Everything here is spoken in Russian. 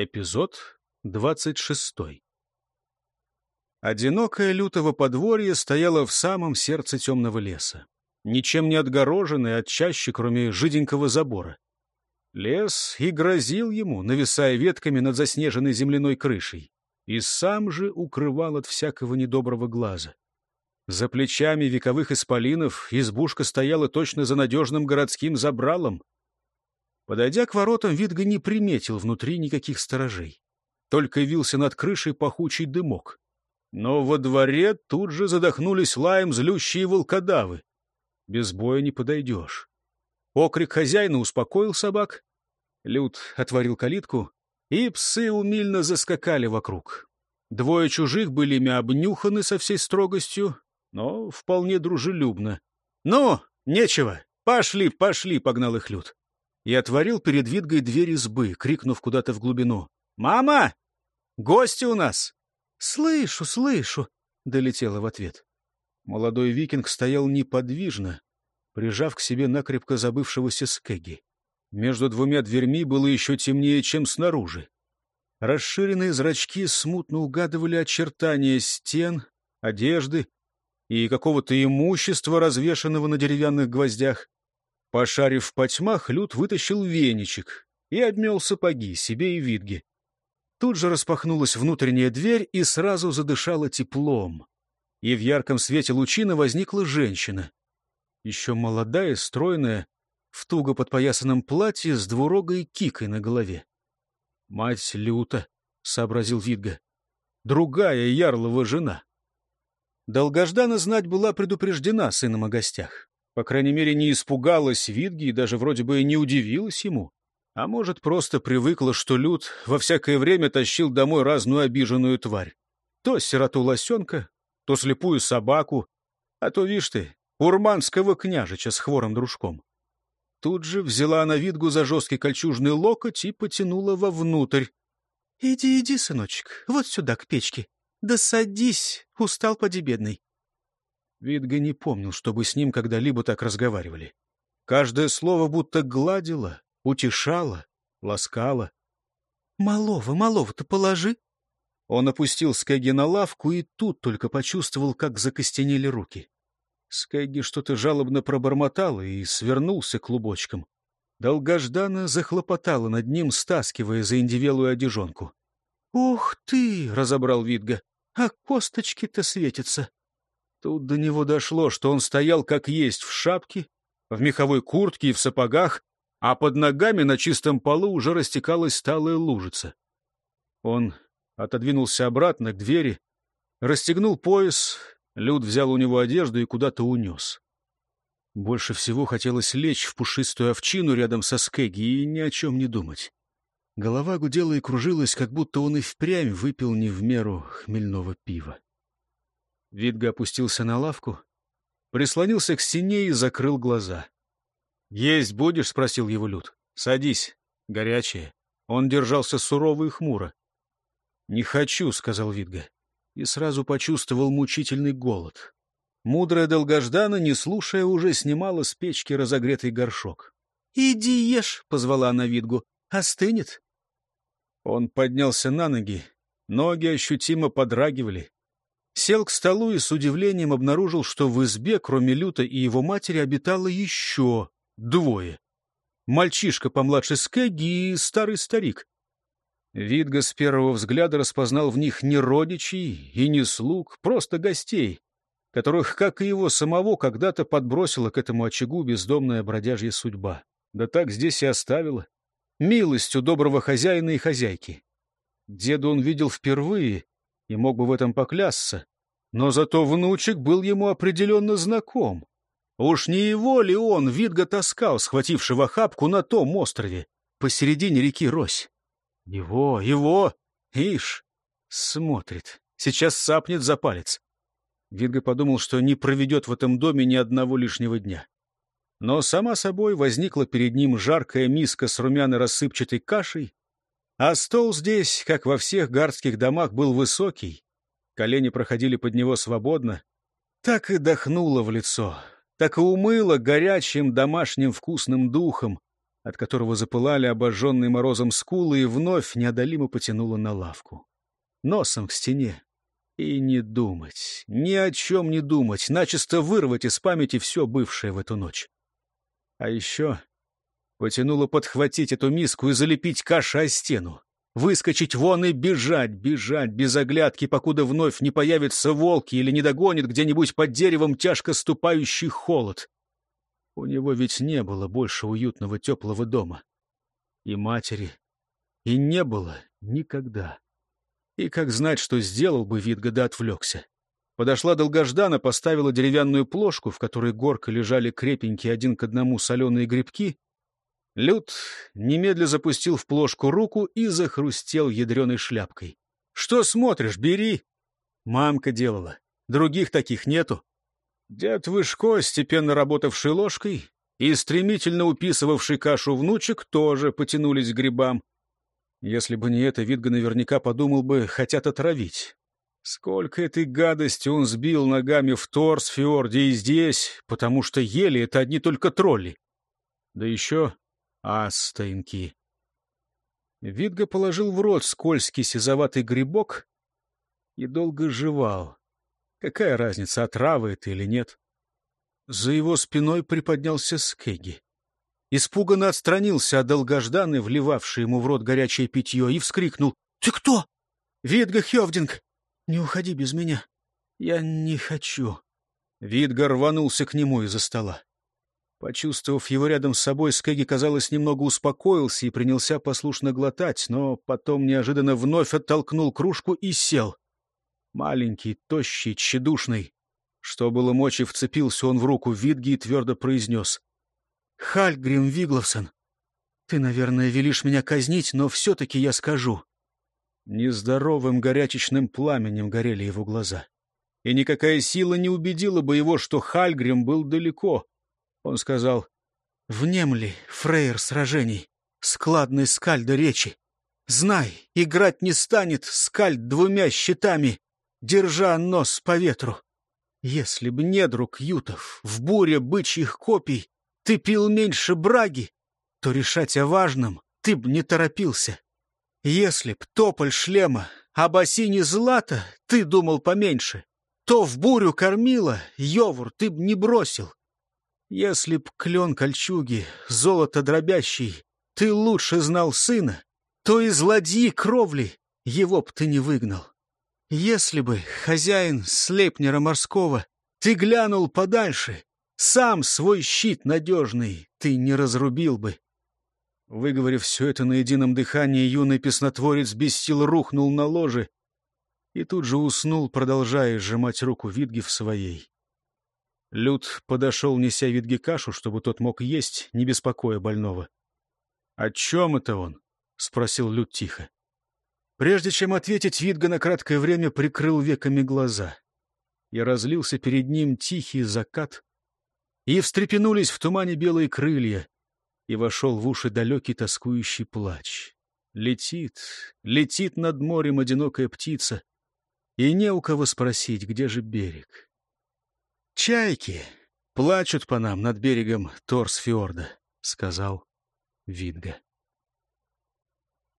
Эпизод двадцать шестой. Одинокое лютого подворье стояло в самом сердце темного леса, ничем не отгороженное от чаще, кроме жиденького забора. Лес и грозил ему, нависая ветками над заснеженной земляной крышей, и сам же укрывал от всякого недоброго глаза. За плечами вековых исполинов избушка стояла точно за надежным городским забралом, Подойдя к воротам, Витга не приметил внутри никаких сторожей. Только вился над крышей пахучий дымок. Но во дворе тут же задохнулись лаем злющие волкодавы. Без боя не подойдешь. Окрик хозяина успокоил собак. Люд отворил калитку, и псы умильно заскакали вокруг. Двое чужих были ими обнюханы со всей строгостью, но вполне дружелюбно. — Ну, нечего, пошли, пошли, — погнал их Люд и отворил перед Витгой дверь избы, крикнув куда-то в глубину. «Мама! Гости у нас!» «Слышу, слышу!» — долетело в ответ. Молодой викинг стоял неподвижно, прижав к себе накрепко забывшегося Скеги. Между двумя дверьми было еще темнее, чем снаружи. Расширенные зрачки смутно угадывали очертания стен, одежды и какого-то имущества, развешанного на деревянных гвоздях. Пошарив в потьмах, Люд вытащил веничек и обмел сапоги себе и Видге. Тут же распахнулась внутренняя дверь и сразу задышала теплом. И в ярком свете лучины возникла женщина. Еще молодая, стройная, в туго подпоясанном платье с двурогой кикой на голове. «Мать люта», — сообразил Видга, — «другая ярлова жена». Долгождана знать была предупреждена сыном о гостях. По крайней мере, не испугалась Витги и даже вроде бы не удивилась ему. А может, просто привыкла, что Люд во всякое время тащил домой разную обиженную тварь. То сироту лосенка, то слепую собаку, а то, вишь ты, урманского княжича с хворым дружком. Тут же взяла она Витгу за жесткий кольчужный локоть и потянула вовнутрь. — Иди, иди, сыночек, вот сюда, к печке. Да садись, устал поди бедный. Видга не помнил, чтобы с ним когда-либо так разговаривали. Каждое слово будто гладило, утешало, ласкало. — Малого, малого-то положи. Он опустил Скэгги на лавку и тут только почувствовал, как закостенели руки. Скэгги что-то жалобно пробормотал и свернулся клубочком. Долгожданно захлопотала над ним, стаскивая за индивелую одежонку. — Ух ты! — разобрал Видга. — А косточки-то светятся. Тут до него дошло, что он стоял как есть в шапке, в меховой куртке и в сапогах, а под ногами на чистом полу уже растекалась сталая лужица. Он отодвинулся обратно к двери, расстегнул пояс, Люд взял у него одежду и куда-то унес. Больше всего хотелось лечь в пушистую овчину рядом со Скеги и ни о чем не думать. Голова гудела и кружилась, как будто он и впрямь выпил не в меру хмельного пива. Видга опустился на лавку, прислонился к стене и закрыл глаза. «Есть будешь?» — спросил его Люд. «Садись. Горячее». Он держался сурово и хмуро. «Не хочу», — сказал Видга, и сразу почувствовал мучительный голод. Мудрая долгождана, не слушая, уже снимала с печки разогретый горшок. «Иди ешь», — позвала она Видгу, — «остынет». Он поднялся на ноги, ноги ощутимо подрагивали. Сел к столу и с удивлением обнаружил, что в избе, кроме Люта и его матери, обитало еще двое. Мальчишка помладше Скэгги и старый старик. Видга с первого взгляда распознал в них не родичей и не слуг, просто гостей, которых, как и его самого, когда-то подбросила к этому очагу бездомная бродяжья судьба. Да так здесь и оставила. Милостью доброго хозяина и хозяйки. Деда он видел впервые и мог бы в этом поклясться, но зато внучек был ему определенно знаком. Уж не его ли он Видга таскал, схватившего хапку на том острове, посередине реки Рось? Его, его! Ишь! Смотрит. Сейчас сапнет за палец. Видга подумал, что не проведет в этом доме ни одного лишнего дня. Но сама собой возникла перед ним жаркая миска с румяной рассыпчатой кашей, а стол здесь, как во всех гардских домах, был высокий. Колени проходили под него свободно. Так и дохнуло в лицо, так и умыло горячим домашним вкусным духом. от которого запылали обожженные морозом скулы, и вновь неодолимо потянуло на лавку. Носом к стене. И не думать, ни о чем не думать, начисто вырвать из памяти все бывшее в эту ночь. А еще потянуло подхватить эту миску и залепить кашей о стену. Выскочить вон и бежать, бежать без оглядки, покуда вновь не появятся волки или не догонит где-нибудь под деревом тяжко ступающий холод. У него ведь не было больше уютного теплого дома. И матери. И не было никогда. И как знать, что сделал бы Витга, да отвлекся. Подошла долгождана, поставила деревянную плошку, в которой горкой лежали крепенькие один к одному соленые грибки. Люд немедля запустил в плошку руку и захрустел ядреной шляпкой. — Что смотришь, бери! Мамка делала. Других таких нету. Дед Вышко, степенно работавший ложкой, и стремительно уписывавший кашу внучек, тоже потянулись к грибам. Если бы не это, Витга наверняка подумал бы, хотят отравить. Сколько этой гадости он сбил ногами в торс, фьорде и здесь, потому что ели это одни только тролли. Да еще астеньки. Витга положил в рот скользкий сизоватый грибок и долго жевал. Какая разница, отравы это или нет? За его спиной приподнялся Скеги. Испуганно отстранился от долгожданы, вливавший ему в рот горячее питье, и вскрикнул. — Ты кто? — Видга Хевдинг. Не уходи без меня. Я не хочу. Видга рванулся к нему из-за стола. Почувствовав его рядом с собой, Скеги, казалось, немного успокоился и принялся послушно глотать, но потом неожиданно вновь оттолкнул кружку и сел. Маленький, тощий, тщедушный. Что было мочи, вцепился он в руку Витги и твердо произнес. — Хальгрим Вигловсон, ты, наверное, велишь меня казнить, но все-таки я скажу. Нездоровым горячечным пламенем горели его глаза. И никакая сила не убедила бы его, что Хальгрим был далеко. Он сказал, — Внемли, фрейер сражений, складный скальда речи. Знай, играть не станет скальд двумя щитами держа нос по ветру. Если б не друг Ютов в буре бычьих копий ты пил меньше браги, то решать о важном ты б не торопился. Если б тополь шлема об осине злата ты думал поменьше, то в бурю кормила Йовур ты б не бросил. Если б клен кольчуги, золото дробящий, ты лучше знал сына, то из ладьи кровли его б ты не выгнал. Если бы, хозяин слепнера морского, ты глянул подальше, сам свой щит надежный ты не разрубил бы. Выговорив все это на едином дыхании, юный песнотворец без сил рухнул на ложе и тут же уснул, продолжая сжимать руку Витги в своей. Люд подошел, неся Витге кашу, чтобы тот мог есть, не беспокоя больного. — О чем это он? — спросил Люд тихо. Прежде чем ответить, Витга на краткое время прикрыл веками глаза. И разлился перед ним тихий закат, и встрепенулись в тумане белые крылья, и вошел в уши далекий тоскующий плач. Летит, летит над морем одинокая птица, и не у кого спросить, где же берег. «Чайки плачут по нам над берегом Торсфьорда», — сказал Витга.